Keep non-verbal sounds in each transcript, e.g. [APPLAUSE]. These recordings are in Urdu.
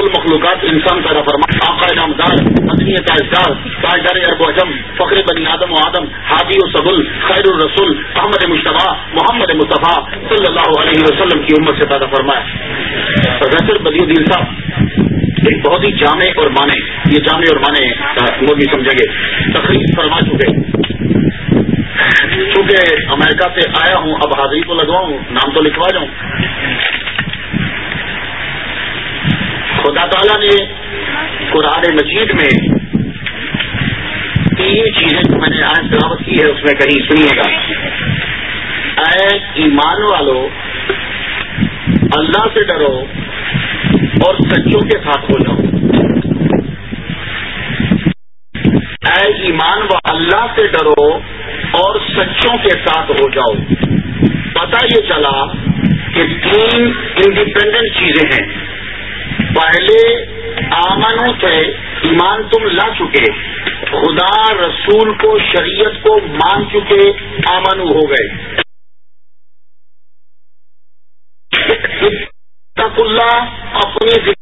اشرف المخلوقات انسان پیدا فرما آقا نامدار مدنی تاجدار تاجدار ارب اجم فخر بنی آدم و آدم ہادی و سبل، خیر الرسول، احمد مشتبہ محمد مصطفیٰ صلی اللہ علیہ وسلم کی امت سے پیدا فرمایا۔ پروفیسر بدی الدین صاحب، ایک بہت ہی جامع اور مانے یہ جامع اور مانے مودی سمجھیں گے۔ تقریب فرما چکے۔ چونکہ امریکہ سے آیا ہوں، اب حاضری کو لگواؤں، نام تو لکھوا جاؤں۔ خدا تعالیٰ نے قرآن مجید میں تین چیزیں جو میں نے آج تلاوت کی ہے، اس میں کہیں سنیے گا۔ اے ایمان والو، اللہ سے ڈرو اور سچوں کے ساتھ ہو جاؤ۔ اے ایمان و اللہ سے ڈرو اور سچوں کے ساتھ ہو جاؤ۔ پتا یہ چلا کہ تین انڈیپینڈنٹ چیزیں ہیں۔ پہلے آمنو تھے، ایمان تم لا چکے، خدا رسول کو شریعت کو مان چکے آمنو ہو گئے۔ اللہ، اپنی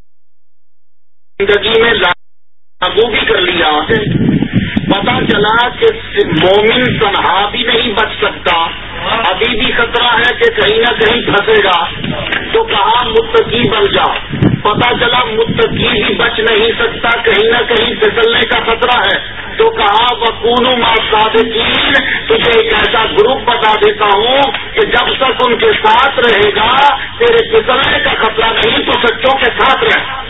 زندگی میں لاگو بھی کر لیا۔ پتا چلا کہ مومن تنہا بھی نہیں بچ سکتا۔ ابھی بھی خطرہ ہے کہ کہیں نہ کہیں پھنسے گا۔ تو کہاں متقی بن جا؟ پتا چلا متقی بھی بچ نہیں سکتا کہیں نہ کہیں پھسلنے کا خطرہ ہے۔ تو کہا وکون صادقین تجھے ایک ایسا گروپ بتا دیتا ہوں کہ جب تک ان کے ساتھ رہے گا تیرے پھسلنے کا خطرہ نہیں تو سچوں کے ساتھ رہے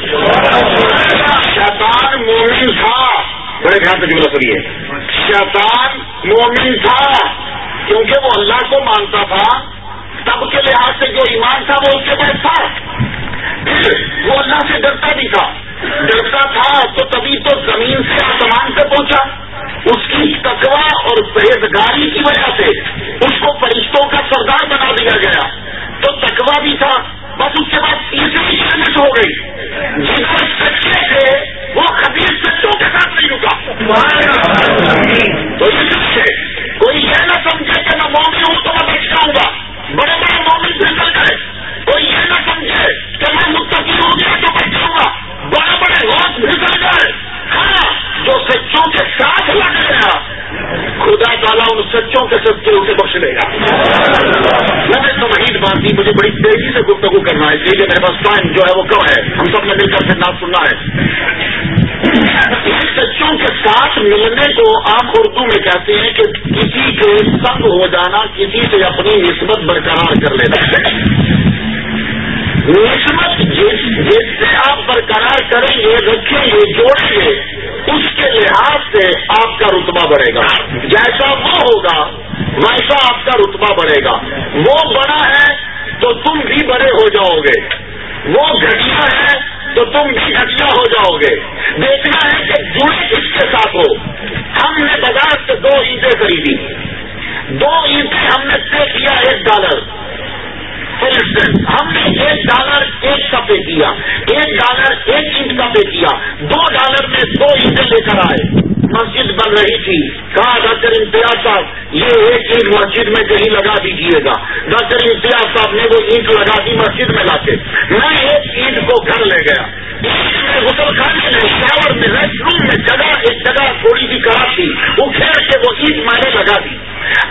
شیطان مومن تھا۔ بڑے دھیان سے جملہ سنیے۔ شیطان مومن تھا۔ ہے اس لیے میرے پاس ٹائم جو ہے وہ کم ہے؟ ہم سب نے مل کر پھر نام سننا ہے۔ سچوں کے ساتھ ملنے کو آپ اردو میں کہتے ہیں کہ کسی کے سنگ ہو جانا، کسی سے اپنی نسبت برقرار کر لینا۔ نسبت جس جس سے آپ برقرار کریں گے، رکھیں گے، جوڑیں گے، اس کے لحاظ سے آپ کا رتبہ بڑھے گا۔ جیسا وہ ہوگا، ویسا آپ کا رتبہ بڑھے گا۔ وہ بڑا ہے تو تم بھی بڑے ہو جاؤ گے۔ وہ گھٹیا ہے تو تم بھی گھٹیا ہو جاؤ گے۔ دیکھنا ہے کہ جڑے کس کے ساتھ ہو۔ ہم نے بازار سے دو اینٹیں خریدی۔ دو اینٹیں ہم نے طے کیا ایک ڈالر۔ ہم نے ایک ڈالر ایک کا پے کیا، ایک ڈالر ایک انچ کا پے کیا۔ دو ڈالر میں دو انچیں لے کر آئے۔ مسجد بن رہی تھی۔ کہا، ڈاکٹر امتیاز صاحب، یہ ایک اینٹ مسجد میں کہیں لگا دیجیے گا۔ ڈاکٹر امتیاز صاحب نے وہ اینٹ لگا دی مسجد میں لا کے میں ایک اینٹ کو گھر لے گیا۔ غسل خانے میں شاور میں ریسٹ روم میں جگہ، ایک جگہ تھوڑی سی خراب تھی وہ کے وہ اینٹ میں نے لگا دی۔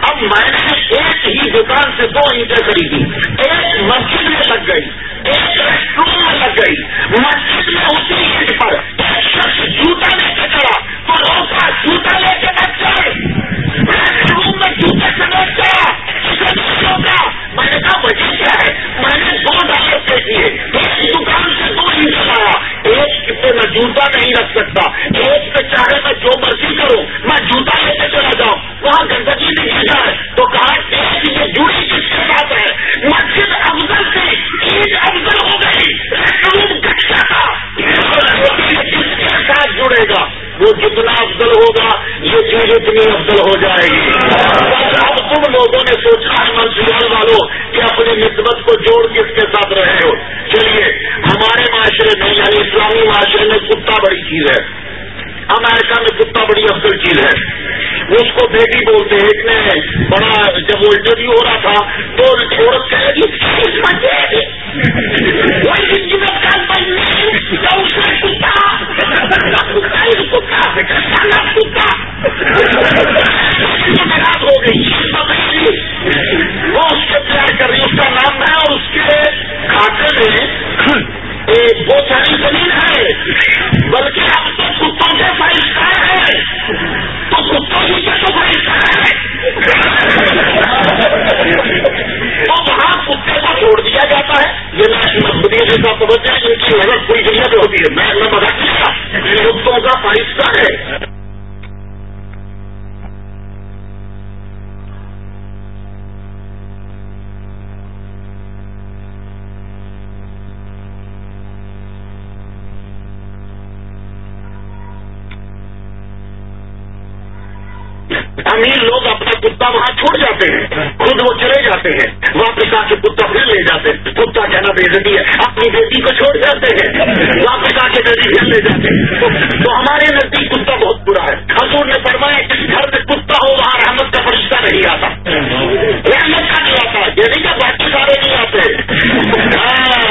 اب میں نے ایک ہی دکان سے دو اینٹیں خریدی۔ ایک مسجد میں لگ گئی، ایک ریسٹ روم میں لگ گئی۔ مسجد میں اسی اینٹ پر ایک شخص جوتا لے کے چڑھا تو روکا جوتا لے کے بچ جائے۔ ریسٹ روم میں جوتے سے بیٹھ گیا۔ اسے نہیں روکا میں نے کہا وجہ کیا ہے؟ میں نے دو ڈالر پہ کیے ایک دکان سے دو اینٹ لایا ایک پہ میں جوتا نہیں رکھ سکتا۔ ایک پہ چاہے میں جو مرضی کروں، میں جوتا لے کے چلا جاؤں۔ وہاں گندگی نہیں جائے۔ تو کہا یہ جڑی کس کے ساتھ ہے؟ مسجد افضل تھی عید افضل ہو گئی۔ گٹیا تھا جس کے ساتھ؟ جڑے گا؟ وہ جتنا افضل ہوگا؟ یہ چیز اتنی افضل ہو جائے گی۔ اب تم لوگوں نے سوچا ہے کو جوڑ کے اس کے ساتھ رہے ہو؟ چلیے، ہمارے معاشرے میں یعنی اسلامی معاشرے میں کتا بڑی چیز ہے۔ امریکہ میں کتا بڑی افضل چیز ہے۔ اس کو بیٹی بولتے ہیں اتنے بڑا جب وہ انٹرویو ہو رہا تھا، تو عورت کہے گی ہو گئی۔ اس سے پیار کر رہی، اس کا بلکہ اب تو کتوں کے بہشکار ہے تو کتوں ہی سے تو بہشکار ہے تو وہاں کتے کو چھوڑ دیا جاتا ہے۔ یہ میں جی کا سمجھ ان کی محنت پوری دنیا پہ ہوتی ہے۔ میں میں بتا دیا کتوں کا فائدہ ہے۔ امیر لوگ اپنا کتا وہاں چھوڑ جاتے ہیں، خود وہ چلے جاتے ہیں، واپس آ کے کتا پھر لے جاتے ہیں۔ کتا کہنا بےزتی ہے، اپنی بیٹی کو چھوڑ جاتے ہیں، واپس آ کے بیٹی پھر لے جاتے ہیں۔ تو ہمارے نزدیک کتا بہت برا ہے۔ حضور نے فرمایا جس گھر میں کتا ہو، وہاں رحمت کا فرشتہ نہیں آتا۔ رحمت کا نہیں آتا، یہ نہیں کہ باقی سارے نہیں آتے۔ ہاں،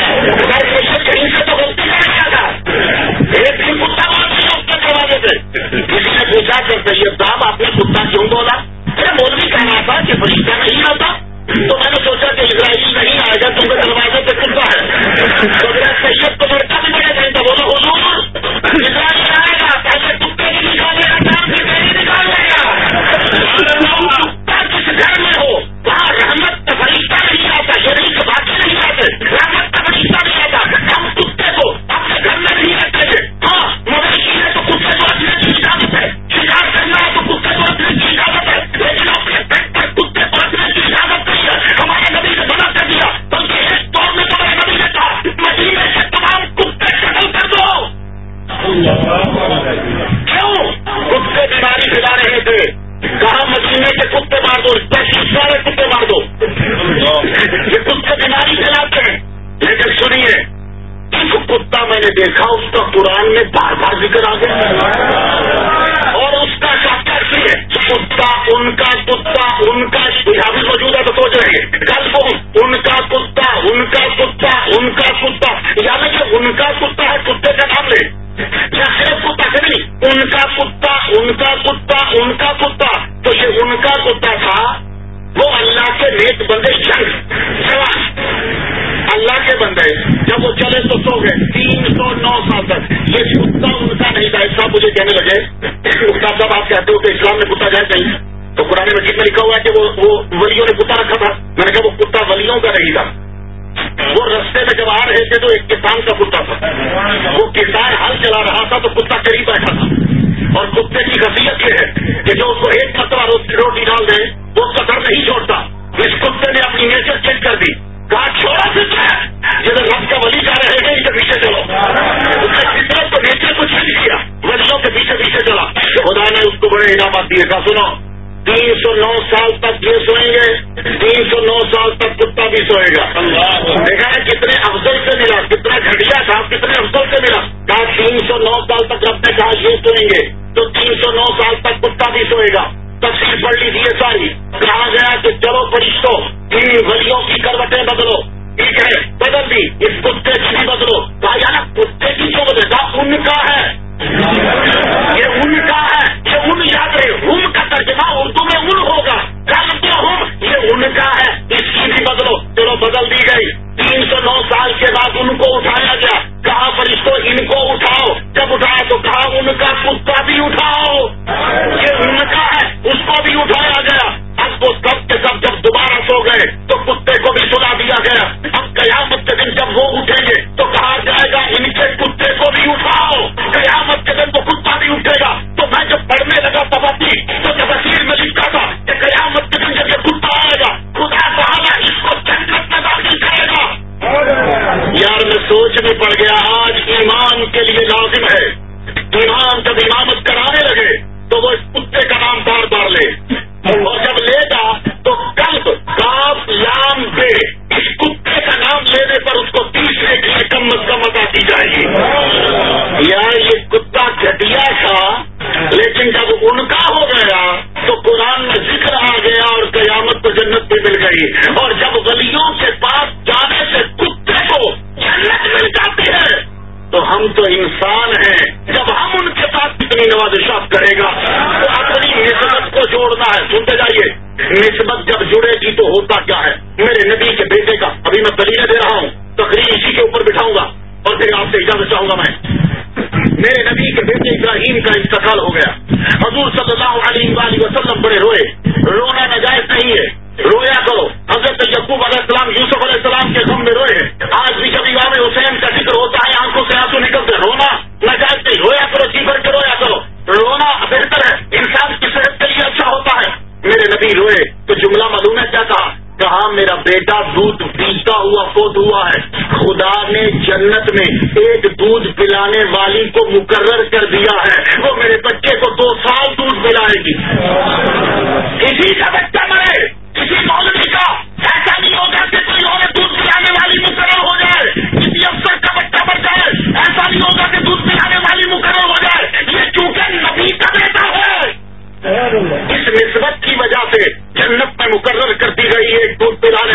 مجھے کہنے لگے استاد صاحب آپ کہتے ہو کہ اسلام میں کتا جائے نہیں تو قرآن مجید میں لکھا ہوا ہے کہ وہ وہ ولیوں نے کتا رکھا تھا؟ میں نے کہا وہ کتا ولیوں کا نہیں تھا۔ وہ رستے میں جب آ رہے تھے تو ایک کسان کا کتا تھا۔ وہ کسان ہل چلا رہا تھا تو کتا قریب بیٹھا تھا۔ اور کتے کی خصیت یہ ہے کہ جو اس کو ایک مرتبہ روٹی ڈال دے، وہ اس کا در نہیں چھوڑتا۔ اس کتے نے اپنی نیچر چینج کر دی۔ کہا چھوڑا پھر جب رب کا ولی جا رہے ہیں ان کے پیچھے چلو۔ اس نے فطرت کو نیچر کو چینج کیا۔ پیچھے پیچھے چلا۔ خدا نے اس کو بڑے انعامات دیے۔ کہا سنو۔ تین سو نو سال تک یہ سوئیں گے۔ تین سو نو سال تک کتا بھی سوئے گا۔ دیکھا ہے کتنے افضل سے ملا۔ کتنا گھٹیا تھا، کتنے افضل سے ملا۔ کہا تین سو نو سال تک رب نے کہا یہ سوئیں گے۔ تو تین سو نو سال تک کتا بھی سوئے گا۔ تفصیل پڑھ لیجیے ساری۔ کہا گیا کہ چلو فرشتوں، ان ولیوں کی کروٹیں بدلو۔ ٹھیک ہے بدل دی. اس کتے کی بھی بدلو. کہا یار کتے کی کیوں بدلے کہا ان کا ہے. یہ ان کا ہے. یہ ان یاد رہے ان کا ترجمہ اردو میں ان ہوگا ان کا ہے، اس کی بھی بدلو۔ چلو بدل دی گئی۔ تین سو نو سال کے بعد ان کو اٹھایا گیا۔ کہا فرشتوں ان کو اٹھاؤ۔ جب اٹھایا تو کہا، ان کا کتا بھی اٹھاؤ۔ یہ ان کا ہے، اس کو بھی اٹھایا گیا۔ اب وہ سب کے سب جب دوبارہ سو گئے، تو کتے کو بھی سلا دیا گیا۔ اب قیامت کے دن جب وہ اٹھیں گے، تو کہا جائے گا، ان کے کتے کو بھی اٹھاؤ۔ قیامت کے دن وہ کتا بھی اٹھے گا۔ تو میں جب پڑھنے لگا تبھی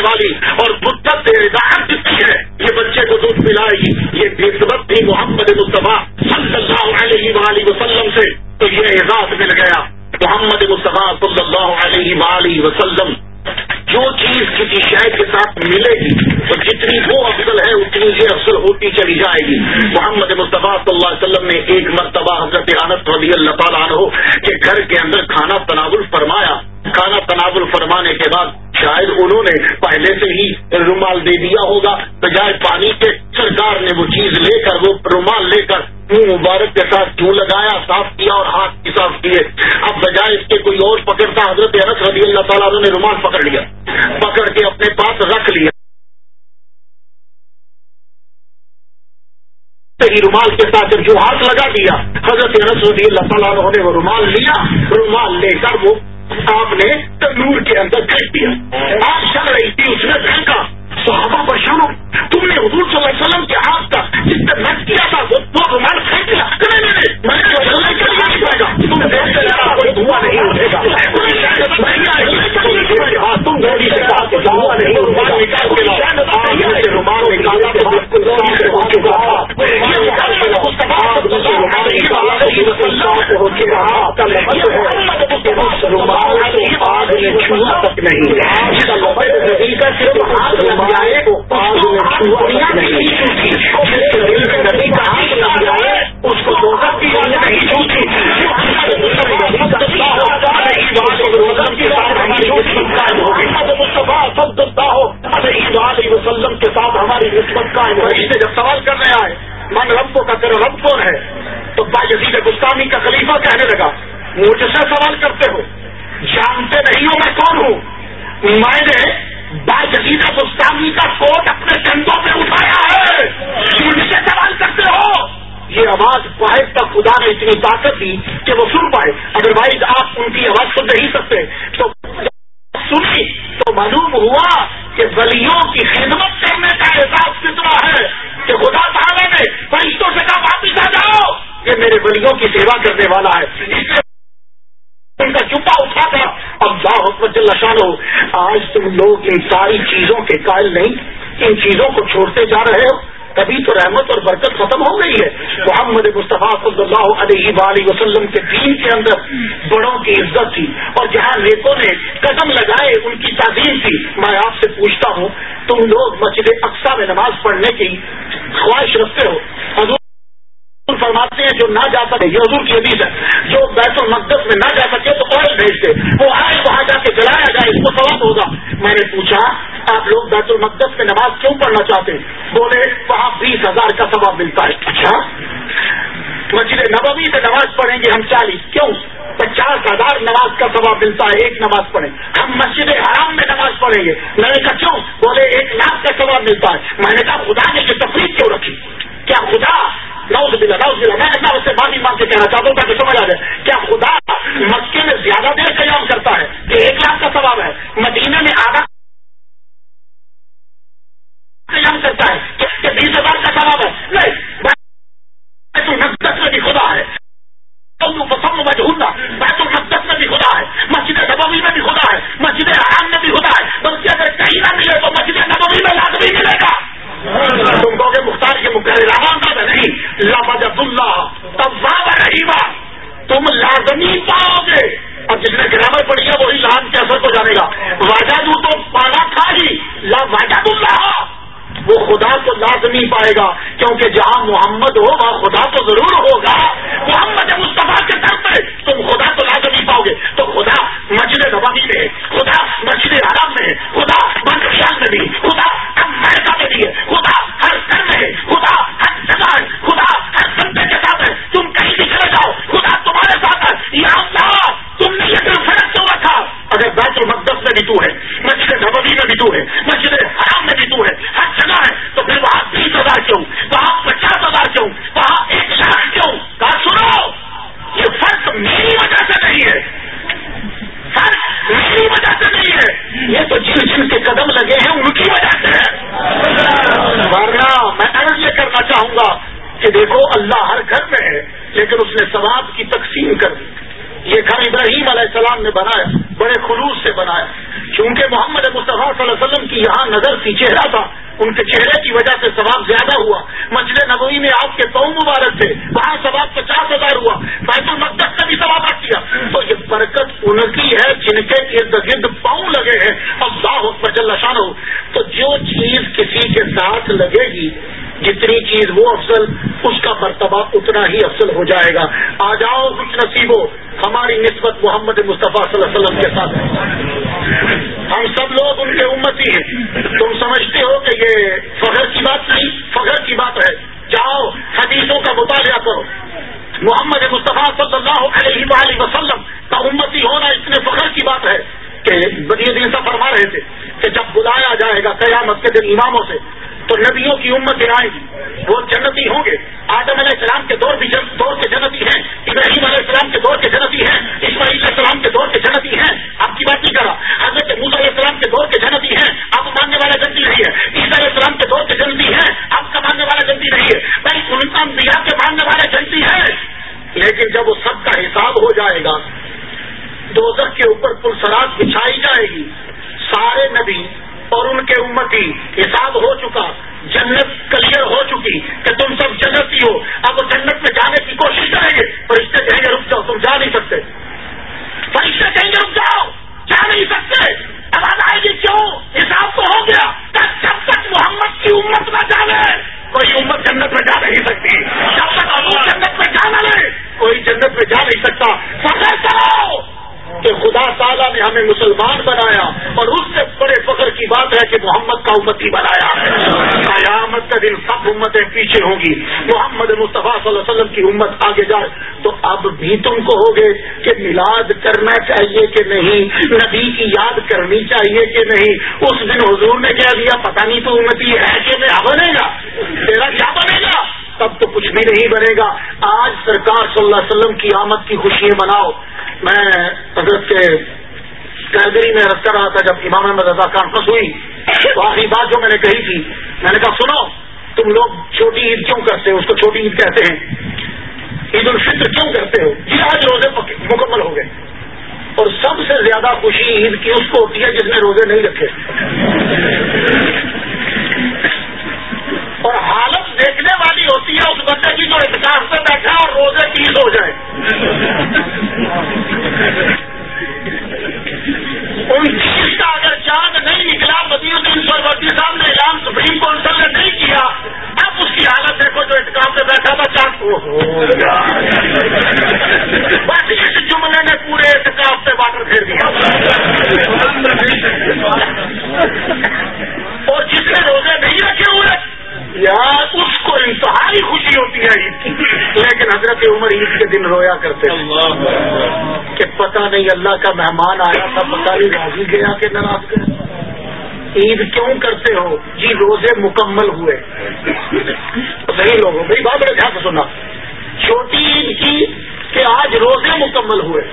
والی۔ دیا ہوگا، بجائے پانی کے، سرکار نے وہ چیز لے کر، وہ رومال لے کر منہ مبارک کے ساتھ کیوں لگایا، صاف کیا اور ہاتھ بھی صاف کیے۔ اب بجائے اس کے کوئی اور پکڑتا، حضرت انس رضی اللہ تعالیٰ نے رومال پکڑ لیا، پکڑ کے اپنے پاس رکھ لیا۔ رومال کے ساتھ جب جو ہاتھ لگا دیا، حضرت انس رضی اللہ تعالیٰ نے وہ رومال لیا، رومال لے کر وہ ہو چکا آگ میں چھوا تک نہیں صرف ہاتھ لگ جائے میں چھوا تک نہیں کا ہاتھ لگ جائے اس کو دوسر کی نہیں چھوٹی وسلم کے ساتھ ہماری نسبت قائم ہو۔ اس جب سوال کرنے آئے من رب کو کا کرو رب کون ہے؟ تو با یزید گستانی کا خلیفہ کہنے لگا مجھ سے سوال کرتے ہو۔ جانتے نہیں ہو میں کون ہوں؟ میں نے با یزید گستانی کا کوٹ اپنے کندھوں پہ اٹھایا ہے۔ مجھ سے سوال کرتے ہو۔ یہ آواز واحد کا خدا نے اتنی طاقت دی کہ وہ سن پائے۔ اگر آپ ان کی آواز سن نہیں سکتے۔ تو سنی، تو معلوم ہوا کرنے والا ہے۔ اس لیے ان کا چپا اٹھا تھا۔ اب حکمت شان ہو آج تم لوگ ان ساری چیزوں کے قائل نہیں، ان چیزوں کو چھوڑتے جا رہے ہو۔ کبھی تو رحمت اور برکت ختم ہو گئی ہے۔ محمد مصطفیٰ صلی اللہ علیہ وآلہ وسلم کے دین کے اندر بڑوں کی عزت تھی اور جہاں نیکوں نے قدم لگائے، ان کی تعظیم تھی۔ میں آپ سے پوچھتا ہوں، تم لوگ مسجد اقسا میں نماز پڑھنے کی خواہش رکھتے ہو؟ فرماتے ہیں جو نہ جا سکے، یہ حضور کی حدیث ہے، جو بیت المقدس میں نہ جا سکے تو آئل بھیجتے، وہ آئے، وہاں جا کے جلایا جائے، اس کو ثواب ہوگا۔ میں نے پوچھا، آپ لوگ بیت المقدس میں نماز کیوں پڑھنا چاہتے؟ ہیں بولے، وہاں بیس ہزار کا ثواب ملتا ہے۔ اچھا مسجد نبوی میں نماز پڑھیں گے ہم چالیس، کیوں؟ پچاس ہزار نماز کا ثواب ملتا ہے، ایک نماز پڑھیں۔ ہم مسجد حرام میں نماز پڑھیں گے۔ میں نے کہا، کیوں؟ بولے، ایک لاکھ کا ثواب ملتا ہے۔ میں نے کہا، خدا نے یہ تفریح کیوں رکھی؟ کیا خدا نوز بلا نوز بلا میں اللہ اس سے معافی مانگ کے کہنا چاہتا ہوں تاکہ سمجھ آ جائے کیا خدا مکے میں زیادہ دیر قیام کرتا ہے کہ ایک لاکھ کا ثواب ہے، مدینہ میں آدھا قیام کرتا ہے کہ بیس ہزار کا ثواب ہے۔ نہیں میں بھی خدا ہے۔ پسند میں بیت المقدس میں بھی خدا ہے۔ مسجد نبوی میں بھی خدا ہے۔ مسجد حرام میں بھی خدا ہے۔ بلکہ اگر کہیں نہ ملے تو مسجد نبوی میں لازمی ملے گا۔ تم کو گے مختار کے مقرر رحمان نہیں لفظ اللہ، تب رحیمہ تم لازمی پاؤ گے۔ اور جس نے گرامر پڑھی ہے، وہی لان کے اثر کو جانے گا۔ واجہ تو پانا تھا ہی لا واجد اللہ۔ وہ خدا کو لازمی پائے گا کیونکہ جہاں محمد ہو، وہاں خدا تو ضرور ہوگا۔ محمد مصطفیٰ کے در پہ تم خدا تو لازمی پاؤ گے۔ تو خدا مسجد نبوی میں خدا مسجد حرام میں خدا منشیات میں بھی خدا امریکہ میں بھی ہے، خدا ہر گھر میں ہے، خدا ہر جگہ ہے، خدا ہر بندے کے ساتھ ہے تم کہیں بھی چلے جاؤ، خدا تمہارے ساتھ ہے۔ یا نے بنایا بڑے خلوص سے بنایا کیونکہ محمد مصطفیٰ صلی اللہ علیہ وسلم کی یہاں نظر تھی، چہرہ تھا۔ ان کے چہرے کی وجہ سے ثواب زیادہ ہوا۔ مسجد نبوی میں آپ کے پاؤں مبارک تھے۔ وہاں ثواب پچاس ہزار ہوا۔ بیت المقدس کا بھی ثواب رکھ دیا تو یہ برکت ان کی ہے جن کے ارد گرد پاؤں لگے ہیں۔ اللہ بجل شان ہو تو جو چیز کسی کے ساتھ لگے گی، جتنی چیز وہ افضل، اس کا مرتبہ اتنا ہی افضل ہو جائے گا۔ آ جاؤ کچھ نصیبوں۔ ہماری نسبت محمد مصطفیٰ صلی اللہ علیہ وسلم کے ساتھ ہم سب لوگ ان کے امتی ہیں۔ تم سمجھتے ہو کہ یہ فخر کی بات نہیں، فخر کی بات ہے۔ جاؤ، حدیثوں کا مطالعہ کرو۔ محمد مصطفیٰ صلی اللہ علیہ وآلہ وسلم کا امتی ہونا اتنے فخر کی بات ہے کہ بدی دن سے فرما رہے تھے کہ جب بلایا جائے گا قیامت کے دن اماموں سے تو نبیوں کی امت آئے گی، وہ جنتی ہوں گے۔ دوزخ وسلم کی امت آگے جائے تو اب بھی تم کو ہوگے کہ میلاد کرنا چاہیے کہ نہیں، نبی کی یاد کرنی چاہیے کہ نہیں۔ اس دن حضور نے کہہ دیا، پتہ نہیں تو امتی ہے کہ میں بنے گا، تیرا کیا بنے گا؟ تب تو کچھ بھی نہیں بنے گا۔ آج سرکار صلی اللہ علیہ وسلم کی آمد کی خوشیاں مناؤ۔ میں حضرت کے کیلگری میں رکھ رہا تھا جب امام احمد رضا کانفرنس ہوئی۔ تو آخری بات جو میں نے کہی تھی، میں نے کہا، سنو، تم لوگ چھوٹی عید کیوں کرتے ہو؟ اس کو چھوٹی عید کہتے ہیں۔ عید الفطر کیوں کرتے ہو؟ جی آج روزے مکمل ہو گئے۔ اور سب سے زیادہ خوشی عید کی اس کو ہوتی ہے جس نے روزے نہیں رکھے۔ عمر عید کے دن رویا کرتے کہ پتہ نہیں اللہ کا مہمان آیا تھا پتہ نہیں راضی گیا کہ ناراض گیا۔ عید کیوں کرتے ہو؟ جی روزے مکمل ہوئے۔ صحیح لوگوں بھائی بات بڑے دھیان سے سنا۔ چھوٹی عید کی کہ آج روزے مکمل ہوئے۔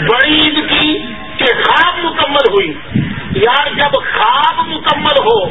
بڑی عید کی کہ خواب مکمل ہوئی۔ یار جب خواب مکمل ہو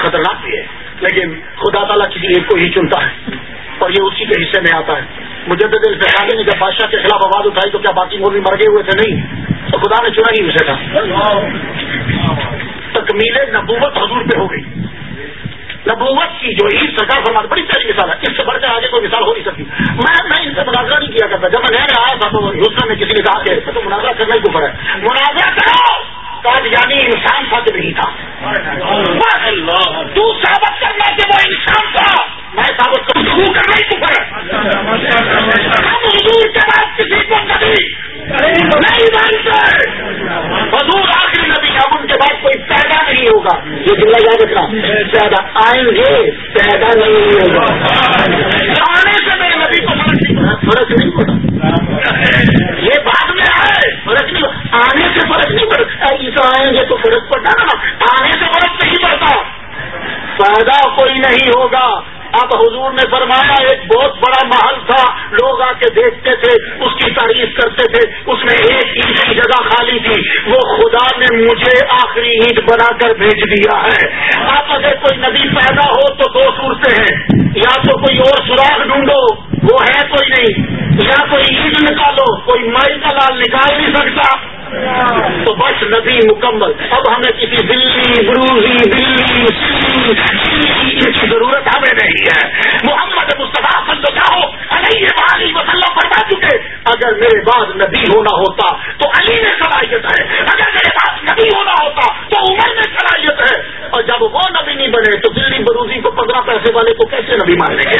خطرناک بھی ہے، لیکن خدا تعالی ایک کو ہی چنتا ہے اور یہ اسی کے حصے میں آتا ہے۔ مجھے تو نے جب بادشاہ کے خلاف آواز اٹھائی تو کیا باقی مولوی مر گئے ہوئے تھے؟ نہیں۔ تو خدا نے چنا ہی اسے تھا۔ تکمیل نبوت حضور پہ ہو گئی۔ نبوت کی جو عید سرکار فرمان بڑی پیاری مثال ہے۔ اس سے بڑھ کر آگے کوئی مثال ہو نہیں سکتی۔ میں میں ان سے مناظرہ نہیں کیا کرتا۔ جب میں نیا آیا تھا تو ہندوستان میں کسی نے کہا کہ تو مناظرہ کرنا ہی اوپر ہے۔ مناظرہ کرو! یعنی انسان تھا نہیں تھا۔ تو ثابت کرنا کہ وہ انسان تھا۔ میں ثابت کروں کرنا ہی اوپر ہے ہم حضور کے بعد کسی کو کبھی نہیں مانتے۔ حضور آخری نبی اب ان کے بعد کوئی پیدا نہیں ہوگا۔ یہ جملہ یاد رکھنا، پیدا آئیں گے، پیدا نہیں ہوگا۔ آنے سے میرے نبی کو فرق نہیں پڑا۔ یہ بعد میں آئے فرق نہیں آنے سے فرق نہیں پڑتا ایسا آئیں گے تو فرق پڑتا نا۔ آنے سے فرق نہیں پڑتا۔ فائدہ کوئی نہیں ہوگا۔ اب حضور نے فرمایا، ایک بہت بڑا محل تھا، لوگ آ کے دیکھتے تھے، اس کی تعریف کرتے تھے، اس میں ایک عید کی جگہ خالی تھی، وہ خدا نے مجھے آخری عید بنا کر بھیج دیا ہے۔ اب اگر کوئی نبی پیدا ہو تو دو صورتیں ہیں، یا تو کوئی اور سراغ ڈھونڈو، وہ ہے کوئی نہیں، یا کوئی عید نکالو، کوئی مائی کا لال نکال نہیں سکتا۔ تو بس نبی مکمل، اب ہمیں کسی دلی بروزی دلی اگر میرے بعد نبی ہونا ہوتا تو علی میں صلاحیت ہے۔ اگر میرے پاس نبی ہونا ہوتا تو عمر میں صلاحیت ہے۔ اور جب وہ نبی نہیں بنے تو دلی بروزی کو پندرہ پیسے والے کو کیسے نبی مانیں گے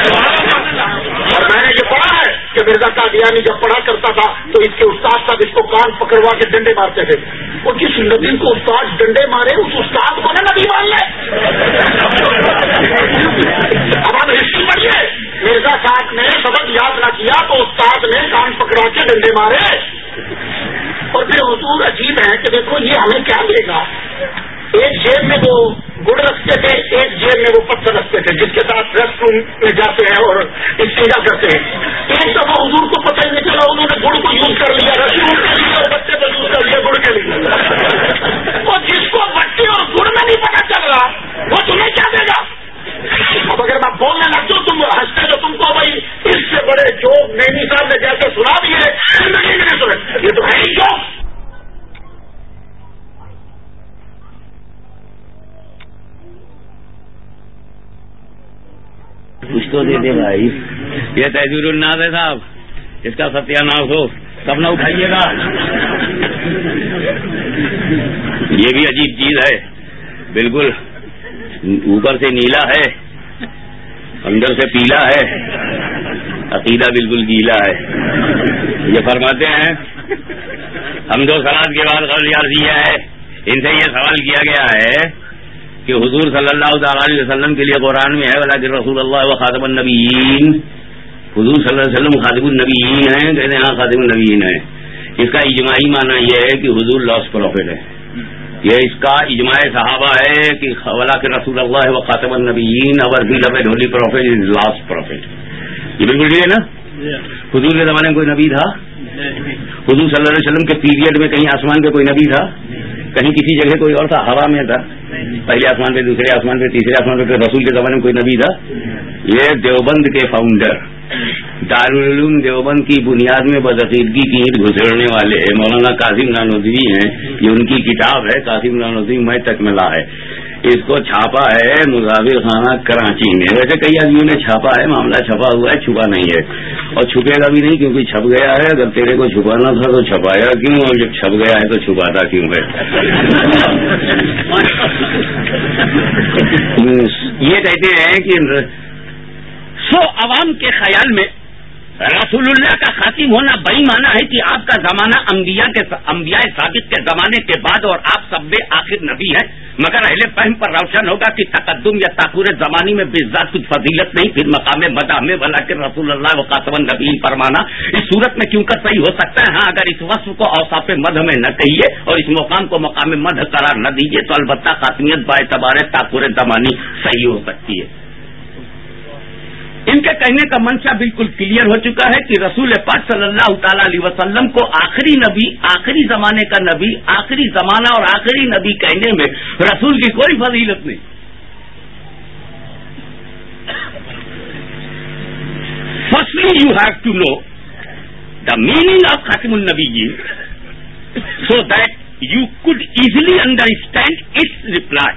اور میں نے یہ پڑھا ہے کہ مرزا قادیانی جب پڑھا کرتا تھا تو اس کے استاد صاحب اس کو کان پکڑوا کے ڈنڈے مارتے تھے۔ اور جس نبی کو استاد ڈنڈے مارے، اس استاد کو کہ دیکھو یہ ہمیں کیا ملے گا؟ ایک جیب میں وہ گڑ رکھتے تھے، ایک جیب میں وہ پتھر رکھتے تھے، جس کے ساتھ ریسٹ روم میں جاتے ہیں اور استجا کرتے ہیں۔ تحزیر جی الناز ہے صاحب، اس کا ستیہ ناس ہو سب نہ اٹھائیے گا۔ یہ بھی عجیب چیز ہے۔ بالکل اوپر سے نیلا ہے، اندر سے پیلا ہے۔ عقیدہ بالکل گیلا ہے۔ یہ فرماتے ہیں، ہم دو سلاد کے بعد غرض یار ہے۔ ان سے یہ سوال کیا گیا ہے کہ حضور صلی اللہ تعالی علیہ وسلم کے لیے قرآن میں ہے کہ رسول اللہ و خاطم النبیین حضور صلی اللہ علیہ وسلم خاطب النبیین ہیں، کہتے ہیں ہاں خاطب النبیین ہے اس کا اجماعی معنی یہ ہے کہ حضور لاس پروفٹ ہے یہ اس کا اجماع صحابہ ہے کہ ولا کے رسول اللہ و خاطب النبیین، اور بھی لب ڈھولی پروفٹ از لاسٹ پروفٹ۔ یہ بالکل ٹھیک ہے نا؟ حضور کے زمانے میں کوئی نبی تھا؟ حضور صلی اللہ علیہ وسلم کے پیریڈ میں کہیں آسمان پہ کوئی نبی تھا؟ کہیں کسی جگہ کوئی اور تھا؟ ہوا میں تھا۔ پہلے آسمان پہ، دوسرے آسمان پہ، تیسرے آسمان پہ رسول کے زمانے میں کوئی نبی تھا؟ یہ دیوبند کے فاؤنڈر دارالعلوم دیوبند کی بنیاد میں بدعقیدگی کی اینٹ گھسڑنے والے مولانا قاسم نانودوی ہیں۔ یہ ان کی کتاب ہے۔ قاسم نانودوی میں تک ملا ہے۔ اس کو چھاپا ہے مظاہر خانہ کراچی میں۔ ویسے کئی آدمیوں نے چھاپا ہے معاملہ چھپا ہوا ہے چھپا نہیں ہے۔ اور چھپے گا بھی نہیں کیونکہ چھپ گیا ہے۔ اگر تیرے کو چھپانا تھا تو چھپایا کیوں؟ اور جب چھپ گیا ہے تو چھپاتا کیوں ہے؟ [LAUGHS] یہ کہتے ہیں کہ سو عوام کے خیال میں رسول اللہ کا خاتم ہونا بڑی مانا ہے کہ آپ کا زمانہ انبیاء کے انبیاء ثابت کے زمانے کے بعد اور آپ سب میں آخر نبی ہیں۔ مگر اہل فہم پر روشن ہوگا کہ تقدم یا تاخور زمانی میں بے ذات کچھ فضیلت نہیں، پھر مقام مدہ میں بلا کے رسول اللہ و قاتم نبی فرمانا، اس صورت میں کیوں کر صحیح ہو سکتا ہے؟ ہاں اگر اس وصف کو اوساف مدھ میں نہ کہیے اور اس مقام کو مقام مدھ قرار نہ دیجیے تو البتہ خاتمیت با اعتبار تاخور زمانی صحیح ہو سکتی ہے۔ ان کے کہنے کا منشا بالکل کلیئر ہو چکا ہے کہ رسول پاک صلی اللہ تعالی علیہ وسلم کو آخری نبی آخری زمانے کا نبی آخری زمانہ اور آخری نبی کہنے میں رسول کی کوئی فضیلت نہیں firstly you have to know the meaning of Khatim al-Nabi so that you could easily understand its reply.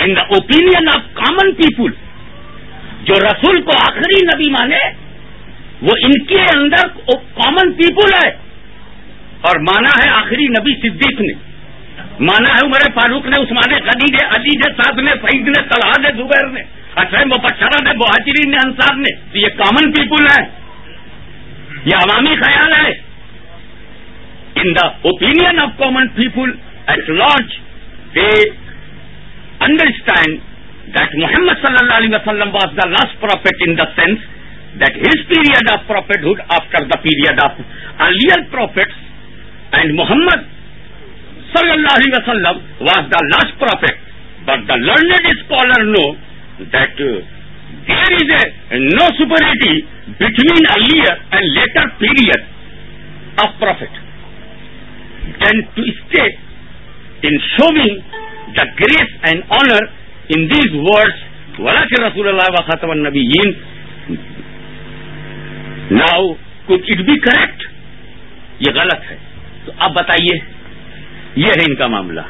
In the opinion of common people, جو رسول کو آخری نبی مانے، وہ ان کے اندر کامن پیپل ہے۔ اور مانا ہے آخری نبی صدیق نے۔ مانا ہے عمر فاروق نے، عثمان غنی نے، علی نے، سعد نے فعید نے، طلحہ نے، زبیر نے۔ اچھا اسم مبشرہ نے بہاجرین نے، انصار نے۔ تو یہ کامن پیپل ہے یہ عوامی خیال ہے۔ In the opinion of common people at large they understand that Muhammad صلی اللہ علیہ وسلم was the last prophet in the sense that his period of prophethood after the period of earlier prophets and Muhammad صلی اللہ علیہ وسلم was the last prophet but the learned scholar know that there is a no disparity between earlier and later period of prophet then to stay in showing the grace and honour in these words ولا رسول اللہ وخاتم النبی ناؤ کچھ اٹ بی کریکٹ یہ غلط ہے تو اب بتائیے یہ ہے ان کا معاملہ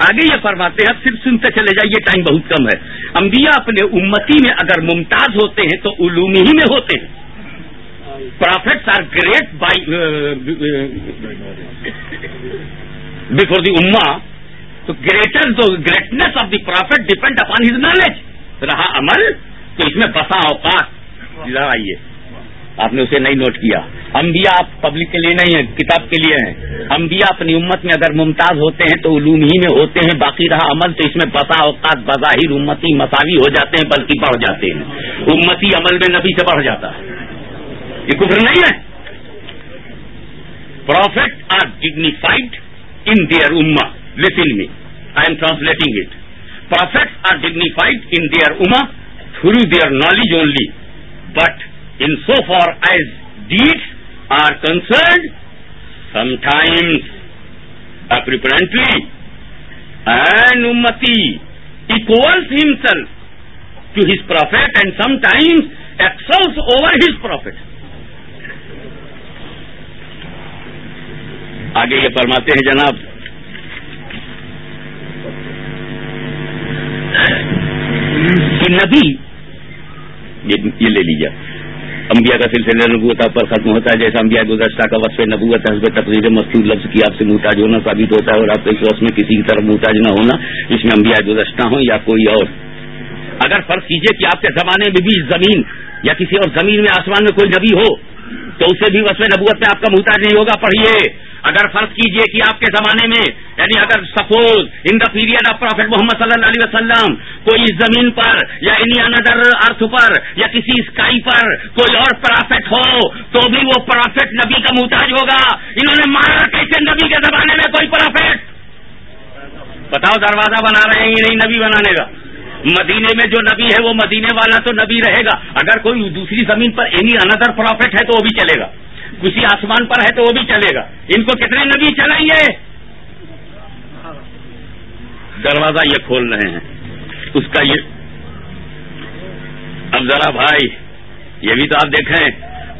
آگے یہ فرماتے ہیں اب صرف سنتے چلے جائیے ٹائم بہت کم ہے انبیاء اپنے امتی میں اگر ممتاز ہوتے ہیں تو علومی ہی میں ہوتے ہیں prophets are great by before the اما تو greater greatness of the prophet depend upon his knowledge رہا عمل تو اس میں بسا اوقات. آئیے. آپ نے اسے نہیں نوٹ کیا. انبیاء آپ پبلک کے لیے نہیں ہیں، کتاب کے لیے ہیں. انبیاء اپنی امت میں اگر ممتاز ہوتے ہیں تو علوم ہی میں ہوتے ہیں، باقی رہا عمل تو اس میں بسا اوقات، بظاہر امتی مساوی ہو جاتے ہیں بلکہ بڑھ جاتے ہیں. امتی عمل میں نبی سے بڑھ جاتا ہے. یہ کفر نہیں ہے. Prophet are dignified in their اما listen me I am translating it prophet are dignified in their اما through their knowledge only but in so far as deeds are concerned some times apparently and امتی equals himself to his prophet and some times excels over his prophet آگے یہ فرماتے ہیں جناب کہ نبی یہ لے لیجیے انبیاء کا سلسلہ نبوت آپ پر ختم ہوتا ہے۔ جیسا انبیاء گزشتہ کا وصف نبوت حسب تقریر مستور لفظ کی آپ سے محتاج ہونا ثابت ہوتا ہے اور آپ کے اس وقت میں کسی کی طرف محتاج نہ ہونا اس میں انبیاء گزشتہ ہوں یا کوئی اور۔ اگر فرض کیجیے کہ آپ کے زمانے میں بھی زمین یا کسی اور زمین میں آسمان میں کوئی نبی ہو تو اسے بھی وصف نبوت میں آپ کا محتاج نہیں ہوگا، پڑھیے۔ اگر فرض کیجیے کہ آپ کے زمانے میں یعنی اگر suppose in the period of prophet Muhammad صلی اللہ علیہ وسلم کوئی زمین پر یا اینی اندر ارتھ پر یا کسی اسکائی پر کوئی اور پرافٹ ہو، تو بھی وہ پرافٹ نبی کا محتاج ہوگا۔ انہوں نے مارا کیسے نبی کے زمانے میں کوئی پرافٹ بتاؤ دروازہ بنا رہے ہیں یہ نہیں نبی بنانے کا؟ مدینے میں جو نبی ہے وہ مدینے والا تو نبی رہے گا۔ اگر کوئی دوسری زمین پر اینی اندر پرافٹ ہے تو وہ بھی چلے گا۔ کسی آسمان پر ہے تو وہ بھی چلے گا۔ ان کو کتنے نبی چلائیں گے؟ دروازہ یہ کھول رہے ہیں۔ اس کا یہ اب ذرا بھائی، یہ بھی تو آپ دیکھیں۔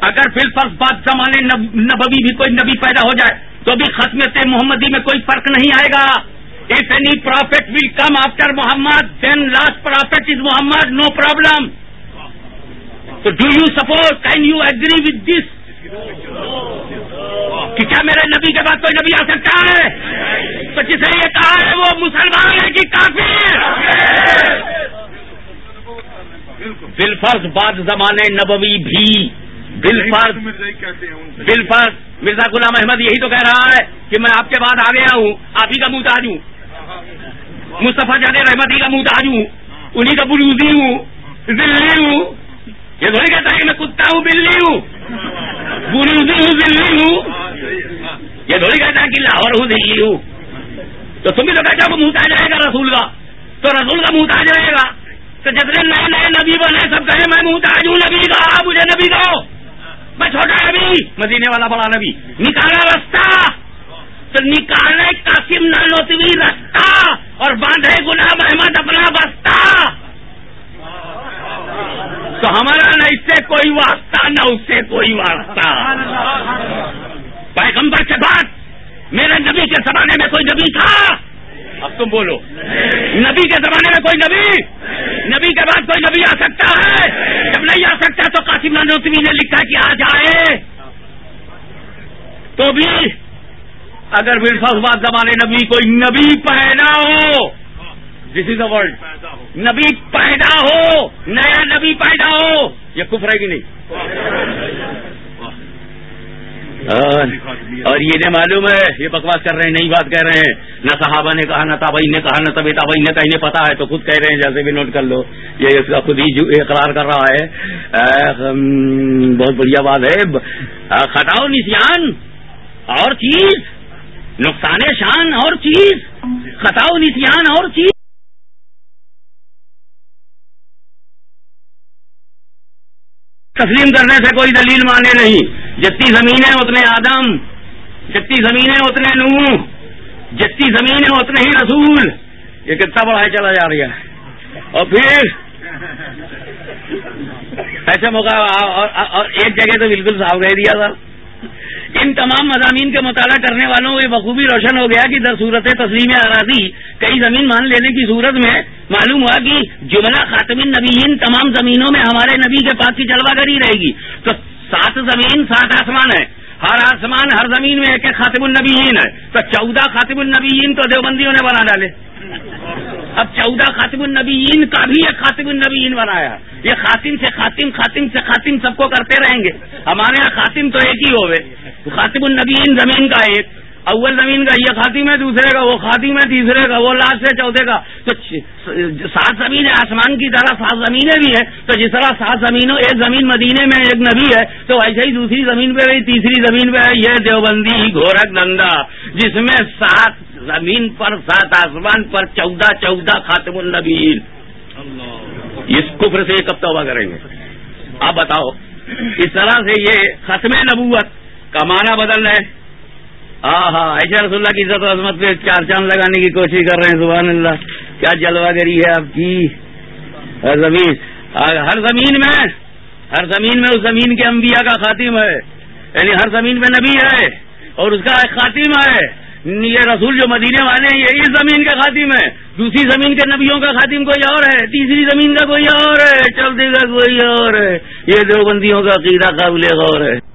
اگر پھر فرض بات زمانے نبوی بھی کوئی نبی پیدا ہو جائے، تو بھی ختمت محمدی میں کوئی فرق نہیں آئے گا۔ If any prophet will come after Muhammad then last prophet is Muhammad no problem تو do you support can you agree with this کہ کیا میرے نبی کے بعد کوئی نبی آ سکتا ہے تو جسے یہ کہا ہے وہ مسلمان ہے کہ کافی بالفرض بعد زمانے نبوی بھی بالفرض بالفرض مرزا غلام احمد یہی تو کہہ رہا ہے کہ میں آپ کے بعد آ گیا ہوں آپ ہی کا محتاج ہوں مصطفیٰ جان رحمت ہی کا محتاج ہوں انہیں کا بلوزی ہوں دلی ہوں۔ یہ تھوڑی کہتا ہے کہ میں کتا ہوں، بلی ہوں۔ بلوزی ہوں دلی ہوں۔ یہ تھوڑی کہتا ہے کہ لاہور ہوں دلی ہوں۔ تو تم بھی تو کہتا وہ محتاج رہے گا رسول کا۔ تو رسول کا محتاج رہے گا۔ تو جتنے نئے نئے نبی بنے، سب کہیں میں محتاج ہوں، نبی کا مجھے نبی دو۔ میں چھوٹا نبی، مدینے والا بڑا نبی۔ نکالا رستہ۔ نکالے قاسم نانوتوی رستہ اور باندھے گلاب احمد اپنا بستہ تو ہمارا نہ اس سے کوئی واسطہ نہ اس سے کوئی واسطہ۔ پیغمبر کے بعد میرے نبی کے زمانے میں کوئی نبی تھا؟ اب تم بولو۔ نبی کے زمانے میں کوئی نبی؟ نبی کے بعد کوئی نبی آ سکتا ہے؟ جب نہیں آ سکتا تو قاسم نانوتوی نے لکھا کہ آ جائے۔ تو بھی اگر بعد زمانے نبی کوئی نبی پیدا ہو دس از دا ورلڈ نبی پیدا ہو، نیا نبی پیدا ہو، یہ کفر ہے کہ نہیں؟ اور یہ نہیں معلوم ہے، یہ بکواس کر رہے ہیں، نئی بات کہہ رہے ہیں۔ نہ صحابہ نے کہا، نہ تابئی نے کہا، نہ تبھی تابئی نے کہیں پتا ہے تو خود کہہ رہے ہیں، جیسے بھی نوٹ کر لو۔ یہ اس کا خود ہی اقرار کر رہا ہے۔ بہت بڑھیا بات ہے۔ خطاؤ نسان اور چیز نقصان شان اور چیز خطاؤ نسان اور چیز۔ تسلیم کرنے سے کوئی دلیل مانے نہیں۔ جتنی زمینیں اتنے آدم، جتنی زمینیں اتنے نو جتنی زمینیں اتنے ہی رسول۔ یہ کتنا بڑھائی چلا جا رہا ہے۔ اور پھر ایسے موقع اور ایک جگہ تو بالکل صاف کہہ دیا تھا۔ ان تمام مضامین کے مطالعہ کرنے والوں کو یہ بخوبی روشن ہو گیا کہ در صورت تسلیم اراضی کئی زمین مان لینے کی صورت میں معلوم ہوا کہ جملہ خاتم النبیین تمام زمینوں میں ہمارے نبی کے پاس کی جلوہ گری رہے گی۔ تو سات زمین، سات آسمان ہے ہر آسمان، ہر زمین میں ایک ایک خاتم النبیین ہے۔ تو چودہ خاتم النبیین تو دیوبندیوں نے بنا ڈالے۔ اب چودہ خاتم النبیین کا بھی ایک خاتم النبیین بنایا یہ خاتم سے خاتم خاتم سے خاتم سب کو کرتے رہیں گے۔ ہمارے یہاں خاتم تو ایک ہی ہوئے۔ خاتم النبیین زمین کا ایک۔ اول زمین کا یہ خاتم ہے دوسرے کا، وہ خاتم ہے تیسرے کا، وہ لاسٹ ہے چوتھے کا۔ تو سات زمین آسمان کی طرح سات زمینیں بھی ہیں۔ تو جس طرح سات زمینوں، ایک زمین مدینے میں، ایک نبی ہے، تو ایسے ہی دوسری زمین پہ رہی تیسری زمین پہ ہے یہ دیوبندی گورکھ نندا جس میں سات زمین پر، سات آسمان پر چودہ چودہ خاتم النبین اس کفر سے کب توبہ کریں گے؟ آپ بتاؤ، اس طرح سے یہ ختم نبوت کا معنی بدل رہے ہاں ہاں ایشا رسول اللہ کی عزت و عظمت پہ چار چاند لگانے کی کوشش کر رہے ہیں، سبحان اللہ۔ کیا جلوہ گری ہے آپ کی؟ ہر زمین ہر زمین میں، ہر زمین میں اس زمین کے انبیاء کا خاتم ہے۔ یعنی ہر زمین میں نبی ہے، اور اس کا ایک خاتم ہے۔ یہ رسول جو مدینے والے ہیں، یہ اس زمین کا خاتم ہے۔ دوسری زمین کے نبیوں کا خاتم کوئی اور ہے، تیسری زمین کا کوئی اور ہے چلتے کا کوئی اور ہے۔ یہ دیوبندیوں کا عقیدہ قابل غور ہے۔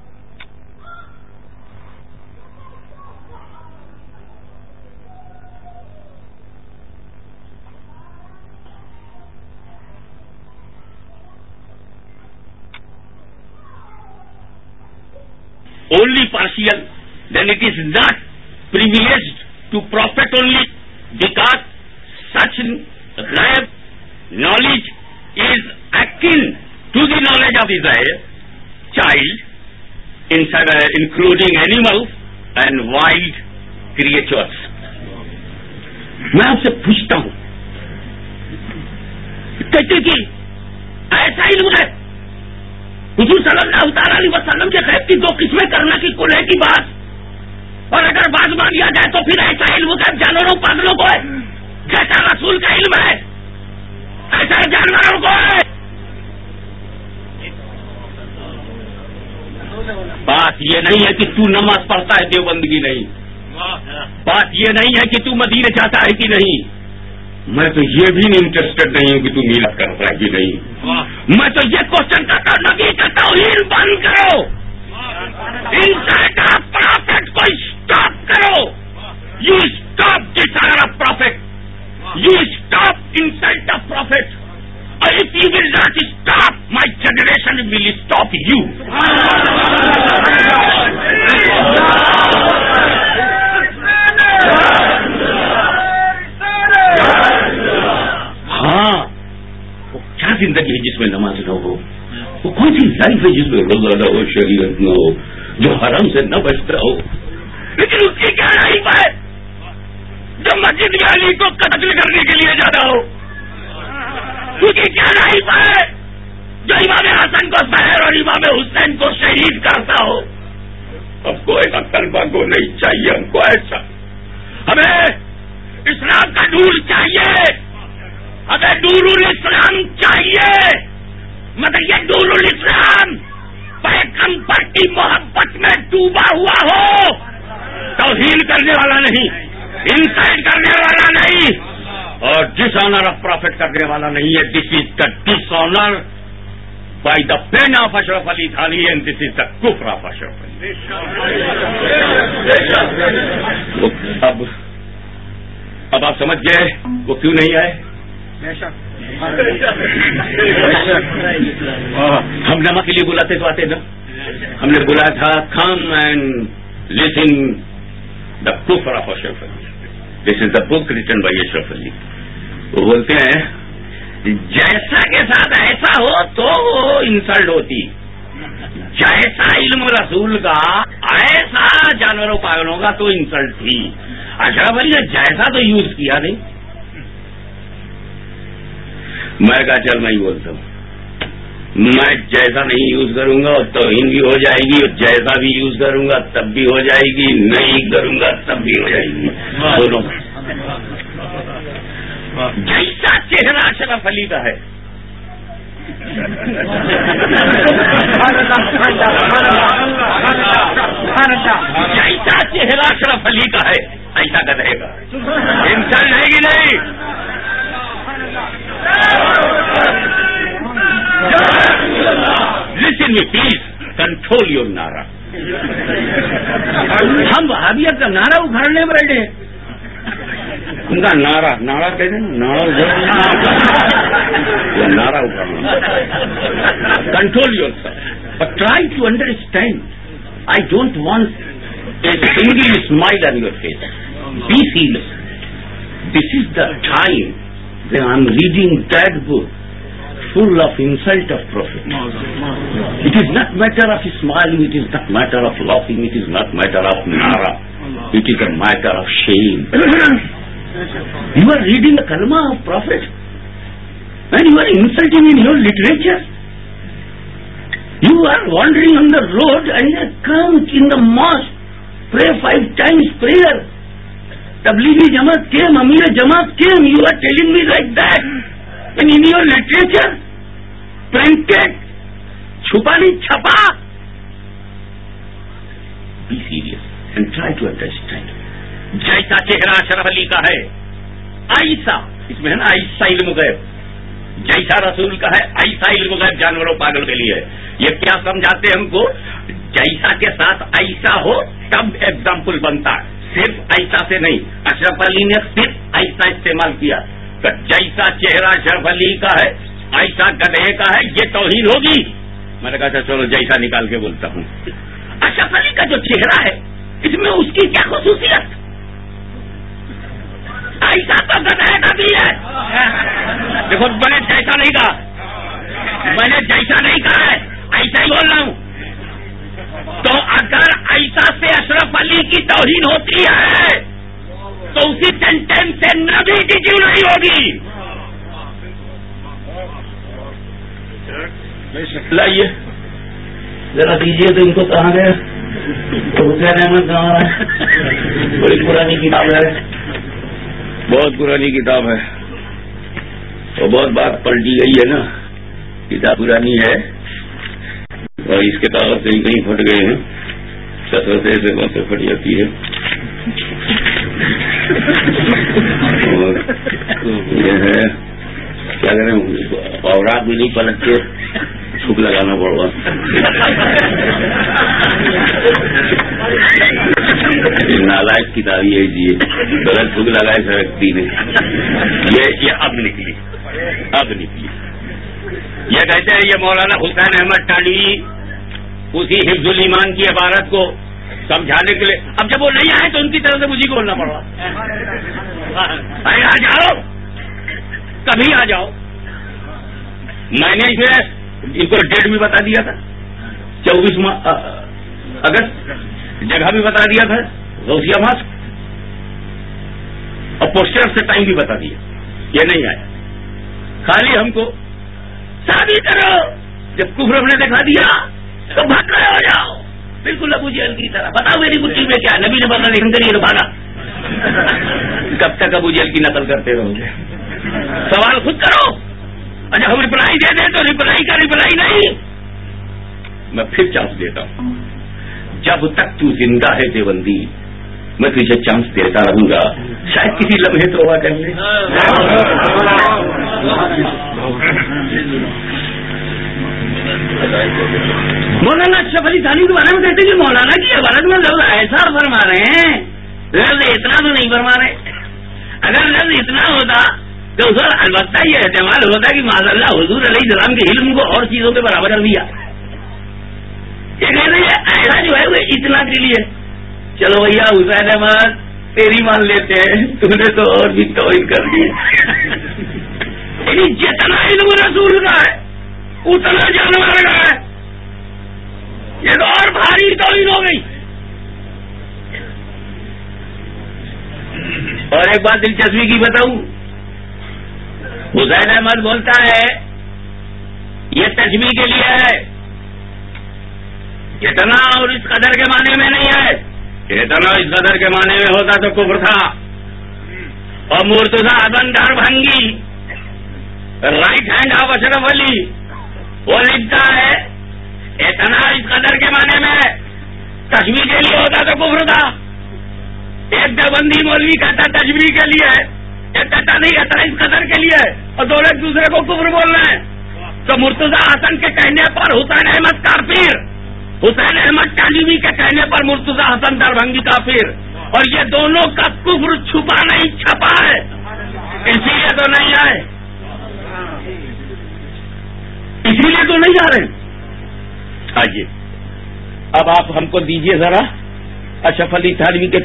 Only partial, then it is not privileged to profit only because such ghaib knowledge is akin to the knowledge of his child, including animals and wild creatures. میں آپ سے پوچھتا ہوں کہتے کہ ایسا علم ہے حضور صلی اللہ تعالی علیہ وسلم کے خیب کی دو قسمیں کرنے کی کلے کی بات۔ اور اگر بات مان لیا جائے تو پھر ایسا علم کا جانوروں، پاگلوں کو ہے۔ جیسا رسول کا علم ہے، ایسا جانوروں کو ہے۔ بات یہ نہیں ہے کہ تو نماز پڑھتا ہے، دیوبندگی نہیں۔ بات یہ نہیں ہے کہ تو مدینے چاہتا ہے کہ نہیں۔ میں تو یہ بھی نہیں انٹرسٹڈ نہیں ہوں کہ تم میرا کرتا ہے کہ نہیں۔ میں تو یہ کوشچن کرتا ہوں نبی کرتا ہوں ہیل بند کرو۔ انسائٹ آف پرافٹ کو اسٹاپ کرو۔ You stop are of prophet you stop insight of prophet اور if you will not stop my generation will stop you ہاں کیا زندگی ہے جس میں نماز نہ ہو وہ کون سی لائف ہے جس میں روزہ نہ ہو شریعت نہ ہو جو حرم سے نہ بچتا ہو لیکن اس کی کیا لائف ہے جو مسجد علی کو قتل کرنے کے لیے جانا ہو اس کی کیا لائف ہے جو امام حسن کو سہر اور امام حسین کو شہید کرتا ہو اب کو ایک طلبا کو نہیں چاہیے ہم کو ایسا ہمیں اسلام کا نور چاہیے ہمیں نور الاسلام چاہیے، مگر یہ نور الاسلام پیغمبر کی محبت میں ڈوبا ہوا ہو، توہین کرنے والا نہیں انسائٹ کرنے والا نہیں، اور ڈس آنر آف پروفٹ کرنے والا نہیں ہے this is the dishonour by the pen of Ashraf Ali Thanvi and this is the کفر آف اشرف علی اب اب آپ سمجھ گئے، وہ کیوں نہیں آئے؟ ہم نمک کے لیے بلاتے تو آتے نا؟ ہم نے بلایا تھا کم اینڈ لسن دا کفر of Ashraf Ali this is the book written by Ashraf Ali وہ بولتے ہیں، جیسا کے ساتھ ایسا ہو تو وہ انسلٹ ہوتی۔ جیسا علم رسول کا، ایسا جانوروں پاگلوں کا تو انسلٹ تھی۔ اشرف علی نے جیسا تو یوز کیا نہیں؟ میں کہا چل میں ہی بولتا ہوں۔ میں جیسا نہیں یوز کروں گا توہین بھی ہو جائے گی اور جیسا بھی یوز کروں گا تب بھی ہو جائے گی، نہیں کروں گا تب بھی ہو جائے گی۔ دونوں جیسا چہرہ اشرف علی کا ہے۔ جیسا چہرہ اشرف علی کا ہے، ایسا کا رہے گا۔ انسان رہے گی نہیں۔ Listen me please control your نارا ہم وہابیت کا نعرہ اکھاڑنے بیٹھے ان کا نعرہ نعرہ کہتے ہیں نعرہ نعرہ اکھاڑنا control your self but try to understand I don't want a single smile on your face be serious this is the time کہتے ہیں I am reading that book full of insult of prophet it is not matter of smiling it is not matter of laughing it is not matter of نارا it is a matter of shame you are reading کلما of prophet and you are insulting in your literature you are wandering on the road and come in the mosque pray five times prayer Tablighi Jamaat came, Amir Jamaat came, you are telling me like that. And in your literature, printed, چھپا نہیں چھپا. Be serious and try to understand جیسا چہرہ اشرف علی کا ہے ایسا اس میں ہے نا ایسا علم غیب. جیسا رسول کا ہے ایسا علم غیب جانوروں پاگل کے لیے. یہ کیا سمجھاتے ہم کو؟ جیسا کے ساتھ ایسا ہو تب ایگزامپل بنتا ہے. صرف ایسا سے نہیں، اشرف علی نے صرف ایسا استعمال کیا۔ جیسا چہرہ اشرف علی کا ہے ایسا گدھے کا ہے، یہ توہین ہوگی۔ میں نے کہا اچھا چلو جیسا نکال کے بولتا ہوں۔ اشرف علی کا جو چہرہ ہے، اس میں اس کی کیا خصوصیت؟ ایسا تو گدھے کا بھی ہے۔ دیکھو، میں نے جیسا نہیں کہا۔ میں نے جیسا نہیں کہا ہے ایسا ہی بول رہا ہوں۔ تو اگر ایسا سے اشرف علی کی توہین ہوتی ہے تو اسی سینٹینس سے نبی کی کیوں نہیں ہوگی؟ لائیے۔ ذرا دیجیے تو ان کو کہاں گئے؟ رحمت کہاں ہے۔ بڑی پرانی کتاب ہے۔ بہت پرانی کتاب ہے۔ وہ بہت بات پلٹی گئی ہے نا۔ کتاب پرانی ہے۔ اور اس کے کاغذ کہیں کہیں پھٹ گئے ہیں۔ چتر سے بہت پھٹ جاتی ہے یہ ہے، کیا کریں اور رات بھی نہیں پلٹ کے چھپ لگانا پڑا نالائک کتاب یہ جی۔ غلط چھپ لگائے سڑکتی نے۔ یہ اب نکلی۔ اب نکلی۔ یہ کہتے ہیں، یہ مولانا حسین احمد ٹالی اسی حفظ الایمان کی عبارت کو سمجھانے کے لیے۔ اب جب وہ نہیں آئے تو ان کی طرف سے مجھے کو بولنا پڑا۔ آ جاؤ۔ کبھی آ جاؤ۔ میں نے اسے ان کو ڈیٹ بھی بتا دیا تھا۔ چوبیس اگست، جگہ بھی بتا دیا تھا روسیا ماسک۔ اور پوسٹر سے ٹائم بھی بتا دیا۔ یہ نہیں آیا۔ خالی ہم کو شادی کرو جب کفر نے دکھا دیا۔ تو بھاگ کر ہو جاؤ۔ بالکل ابو جہل کی طرح۔ بتاؤ میری بچی میں کیا؟ نبی نے بتا نہیں کریے بھاگا کب تک ابو جہل کی نقل کرتے رہو گے؟ سوال خود کرو۔ اچھا ہم ریپلائی دے دیں تو ریپلائی کا ریپلائی نہیں۔ میں پھر چانس دیتا ہوں۔ جب تک تو زندہ ہے دیوبندی، میں تجھے چانس دیتا رہوں گا۔ شاید کسی لمحے تو ہوا کر لے ہاں۔ مولانا اشرف علی تھانی کے بارے میں کہتے ہیں کہ مولانا کی عبارت میں لفظ ایسا فرما رہے ہیں، لفظ اتنا تو نہیں فرما رہے۔ اگر لفظ اتنا ہوتا تو اس وقت البتہ یہ احتمال ہوتا کہ معذ اللہ حضور علیہ السلام کے علم کو اور چیزوں کے برابر کر دیا۔ یہ کہتے ہیں، ایسا جو ہے وہ اتنا کے لیے۔ چلو بھیا حسین احمد تیری مان لیتے ہیں تم نے تو اور بھی توہین کر دی۔ یعنی جتنا علم رسول کا ہے اتنا جانور کا ہے۔ یہ تو اور بھاری توہین ہو گئی۔ اور ایک بات دلچسپی کی بتاؤں۔ حسین احمد بولتا ہے، یہ تجمی کے لیے ہے۔ اتنا اور اس قدر کے معنی میں نہیں ہے۔ اتنا اس قدر کے معنی میں ہوتا تو کفر تھا۔ اور مرتزا ابن در بھنگی right hand of Ashraf Ali وہ لکھتا ہے، اتنا اس قدر کے معنی میں تجویز کے لیے ہوتا تو کفر تھا۔ ایک دیوبندی مولوی کہتا تجویز کے لیے ایک کہتا نہیں، اتنا اس قدر کے لیے اور دونوں ایک دوسرے کو کفر بول رہے ہیں۔ تو مرتزا حسن کے کہنے پر حسین احمد کارپیر حسین احمد تعلیمی کے کہنے پر مرتزا حسن دربنگی کا پھر اور یہ دونوں کا کفر چھپا نہیں، چھپا ہے۔ اسی لیے تو نہیں آئے۔ تو نہیں آ رہے آئیے۔ اب آپ ہم کو دیجیے ذرا۔ اچھا، اشف علی تھانوی کے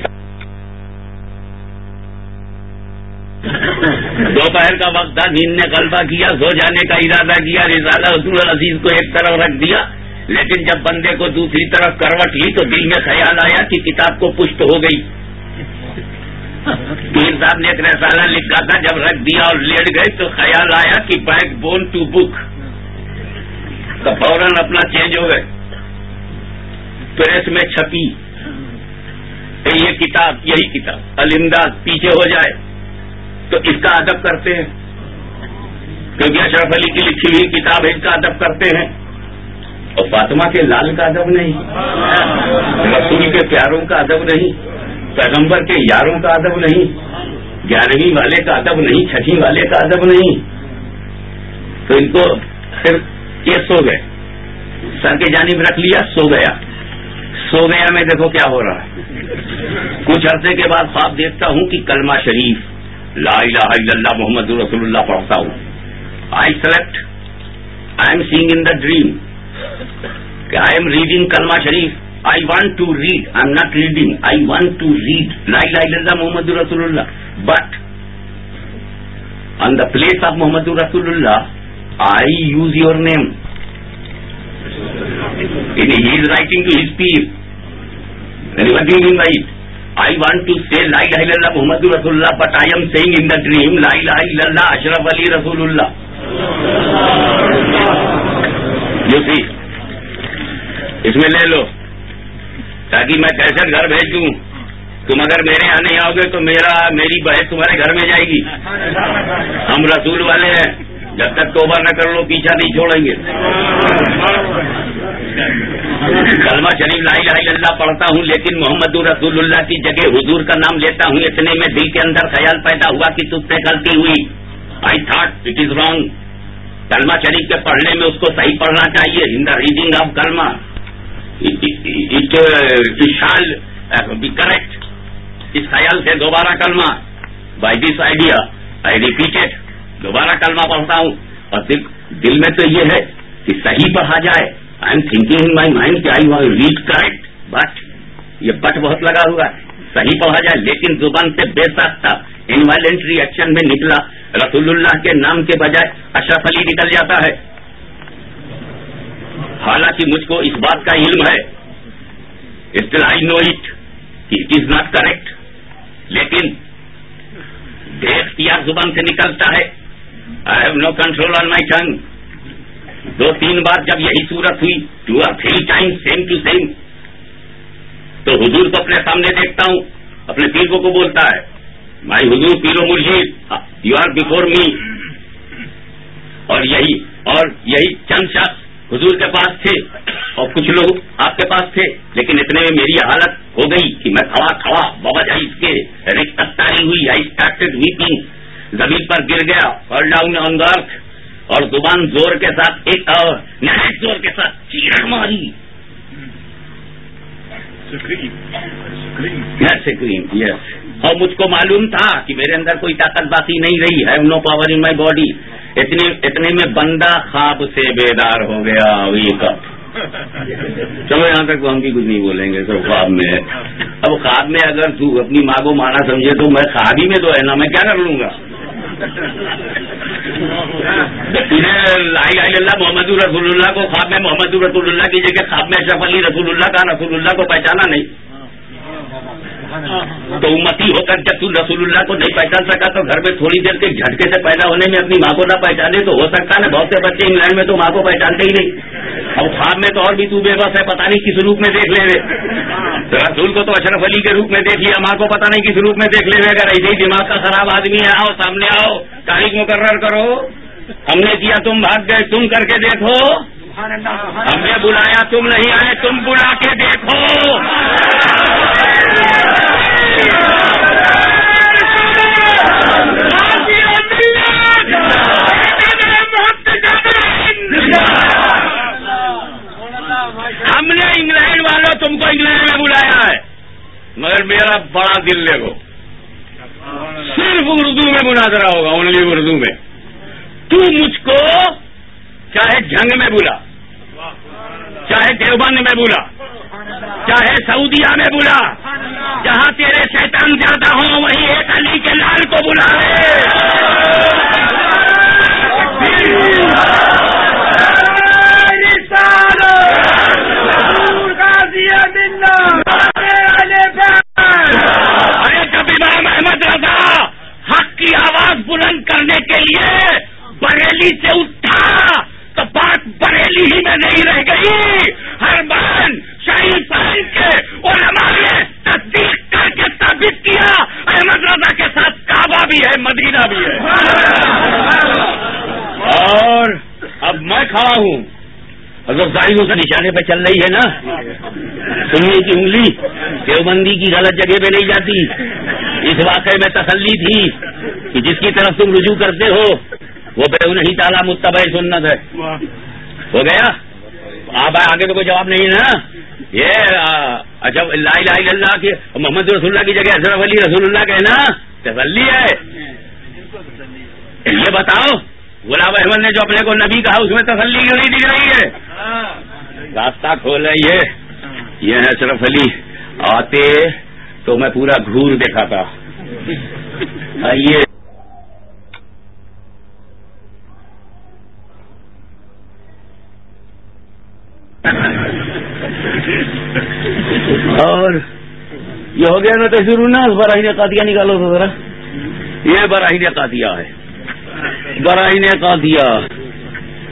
دوپہر کا وقت تھا، نیند نے غلبہ کیا، سو جانے کا ارادہ کیا رضالہ حضور العزیز کو ایک طرف رکھ دیا۔ لیکن جب بندے کو دوسری طرف کروٹ لی تو دل میں خیال آیا کہ کتاب کو پشت ہو گئی۔ پیر صاحب نے ایک رسالہ لکھا تھا، جب رکھ دیا اور لیٹ گئے تو خیال آیا کہ بیک بون ٹو بک۔ تو فوراً اپنا چینج ہو گئے۔ پریس میں چھپی۔ یہ کتاب، یہی کتاب۔ المداد پیچھے ہو جائے۔ تو اس کا ادب کرتے ہیں۔ کیونکہ اشرف علی کی لکھی ہوئی کتاب اس کا ادب کرتے ہیں۔ اور فاطمہ کے لال کا ادب نہیں۔ رسول کے پیاروں کا ادب نہیں۔ پیغمبر کے یاروں کا ادب نہیں۔ گیارہویں والے کا ادب نہیں، چھٹی والے کا ادب نہیں۔ تو ان کو پھر یہ سو گئے۔ سر کے جانب رکھ لیا، سو گیا۔ سو گیا میں دیکھو کیا ہو رہا ہے۔ کچھ عرصے کے بعد خواب دیکھتا ہوں کہ کلمہ شریف، لا الہ الا اللہ محمد رسول اللہ پڑھتا ہوں۔ I select I am seeing in the dream کہ آئی ایم ریڈنگ کلما شریف۔ I want to read I am not reading I want to read لائی لائی اللہ محمد رسول اللہ۔ But on the place of محمد رسول اللہ I use your name his writing to his Pir right I want to see لائی لائی اللہ محمد رسول اللہ but I am seeing in the dream لائی لائی اللہ اشرف علی رسول اللہ یو سی اس میں لے لو تاکہ میں کیسے گھر بھیج دوں تم اگر میرے یہاں نہیں آؤ گے تو میرا میری بحث تمہارے گھر میں جائے گی ہم رسول والے ہیں جب تک توبہ نہ کر لو، پیچھا نہیں چھوڑیں گے۔ کلمہ شریف لائی لائی اللہ پڑھتا ہوں، لیکن محمد رسول اللہ کی جگہ حضور کا نام لیتا ہوں۔ اتنے میں دل کے اندر خیال پیدا ہوا کہ تم سے غلطی ہوئی۔ I thought it is wrong کلمہ شریف کے پڑھنے میں اس کو صحیح پڑھنا چاہیے۔ ان دا ریڈنگ آف کلمہ شال بی کریکٹ اس خیال سے دوبارہ کلمہ۔ By this idea I repeated دوبارہ کلمہ پڑھتا ہوں اور دل میں تو یہ ہے کہ صحیح پڑھا جائے. I am thinking in my mind کہ I want read correct but یہ بٹ بہت لگا ہوا ہے. صحیح پڑھا جائے لیکن زبان سے بے ساختہ انوائلنٹری ایکشن میں نکلا. رسول اللہ کے نام کے بجائے اشرف علی نکل جاتا ہے. حالانکہ مجھ کو اس بات کا علم ہے. Still I know it it is not correct لیکن بے اختیار زبان سے نکلتا ہے. I have no control on my tongue دو تین بار جب یہی صورت ہوئی two or three time same to same تو حضور کو اپنے سامنے دیکھتا ہوں، اپنے پیروں کو بولتا ہے مائی حضور پیرو مرشید یو آر بفور می اور یہی اور یہی چند شخص حضور کے پاس تھے، اور کچھ لوگ آپ کے پاس تھے، لیکن اتنے میں میری حالت ہو گئی کہ میں کھڑا کھڑا بابا جائی اس کے رکتاری ہوئی آئی اسٹارٹیڈ ویپنگ زمین پر گر گیا فال ڈاؤن آن ارتھ اور زبان زور کے ساتھ ایک نہایت زور کے ساتھ چیخ ماری۔ یس اور مجھ کو معلوم تھا کہ میرے اندر کوئی طاقت باقی نہیں رہی ہے no power in my body اتنے اتنے میں بندہ خواب سے بیدار ہو گیا چلو یہاں تک ہم بھی کچھ نہیں بولیں گے سر خواب میں اب خواب میں اگر تو اپنی ماں کو مانا سمجھے تو میں خواب ہی میں تو ہے نا میں کیا کر لوں گا؟ اللہ محمد رسول اللہ کو خواب میں محمد رسول اللہ کی جگہ، خواب میں اشرف علی رسول اللہ کا رسول اللہ کو پہچانا نہیں۔ تو امتی ہو کر جب تو رسول اللہ کو نہیں پہچان سکا تو گھر میں تھوڑی دیر کے جھٹکے سے پیدا ہونے میں اپنی ماں کو نہ پہچانے تو ہو سکتا ہے بہت سے بچے انگلینڈ میں تو ماں کو پہچانتے ہی نہیں۔ اب خواب میں تو اور بھی تو بے بس ہے پتا نہیں کس روپ میں دیکھ لے رہے۔ رسول کو تو اشرف علی کے روپ میں دیکھ لیا ماں کو پتا نہیں کس روپ میں دیکھ لے اگر ایسے ہی دماغ کا خراب آدمی ہے آؤ سامنے آؤ تاریخ مقرر کرو۔ ہم نے کیا تم بھاگ گئے تم کر کے دیکھو۔ ہم نے بلایا تم نہیں آئے تم بلا کے دیکھو۔ ہم نے انگلینڈ والوں تم کو انگلینڈ میں بلایا ہے۔ مگر میرا بڑا دل لے گو صرف اردو میں مناظرہ ہوگا اونلی اردو میں۔ تو مجھ کو چاہے جنگ میں بلا، چاہے دیوبند میں بلا، چاہے سعودیہ میں بلا جہاں تیرے شیطان زیادہ ہوں، وہیں ایک علی کے لال کو بلا ارے کبھی امام احمد رضا حق کی آواز بلند کرنے کے لیے بریلی سے اٹھا، تو بات بریلی ہی میں نہیں رہ گئی۔ ہر مان شاہی کے علماء بھی ہے، مدینہ بھی ہے۔ اور اب میں کھڑا ہوں۔ اگر ظاہروں سے نشانے پہ چل رہی ہے نا۔ سننے کی انگلی دیوبندی کی غلط جگہ پہ نہیں جاتی۔ اس واقعے میں تسلی تھی کہ جس کی طرف تم رجوع کرتے ہو، وہ بے نہیں تعالیٰ متبع سنت ہے۔ ہو گیا؟ آپ آگے تو کوئی جواب نہیں نا؟ یہ اچھا لا الہ الا اللہ کی محمد رسول اللہ کی جگہ اشرف علی رسول اللہ کہنا، تسلی ہے۔ یہ بتاؤ، غلام احمد نے جو اپنے کو نبی کہا، اس میں تسلی کیوں نہیں دکھ رہی ہے؟ راستہ کھول رہی ہے۔ یہ اشرف علی آتے تو میں پورا گھور دیکھا تھا۔ آئیے۔ یہ ہو گیا نا تو شروع نا براہین قادیہ نکالو تو ذرا۔ یہ براہین قادیہ ہے۔ براہین قادیہ۔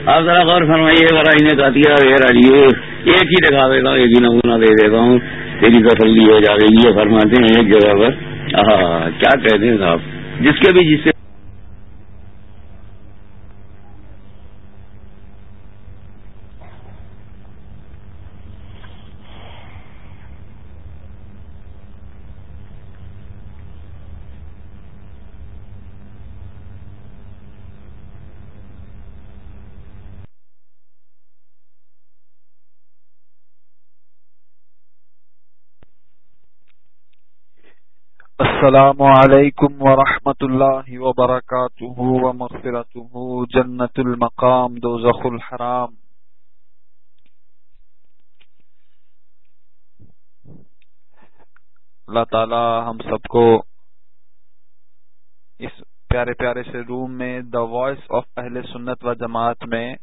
آپ ذرا غور فرمائیے براہین قادیہ وغیرہ لیے ایک ہی دکھا دیتا ہوں ایک ہی نمونہ دے دیتا ہوں تیری تسلی ہو جائے گی، یہ فرماتے ہیں ایک جگہ پر۔ ہاں کیا کہتے ہیں صاحب؟ جس کے بھی جس سے السلام علیکم ورحمۃ اللہ وبرکاتہ ومغفرتہ جنت المقام، دوزخ الحرام. اللہ تعالی ہم سب کو اس پیارے پیارے سے روم میں دا وائس آف اہل سنت و جماعت میں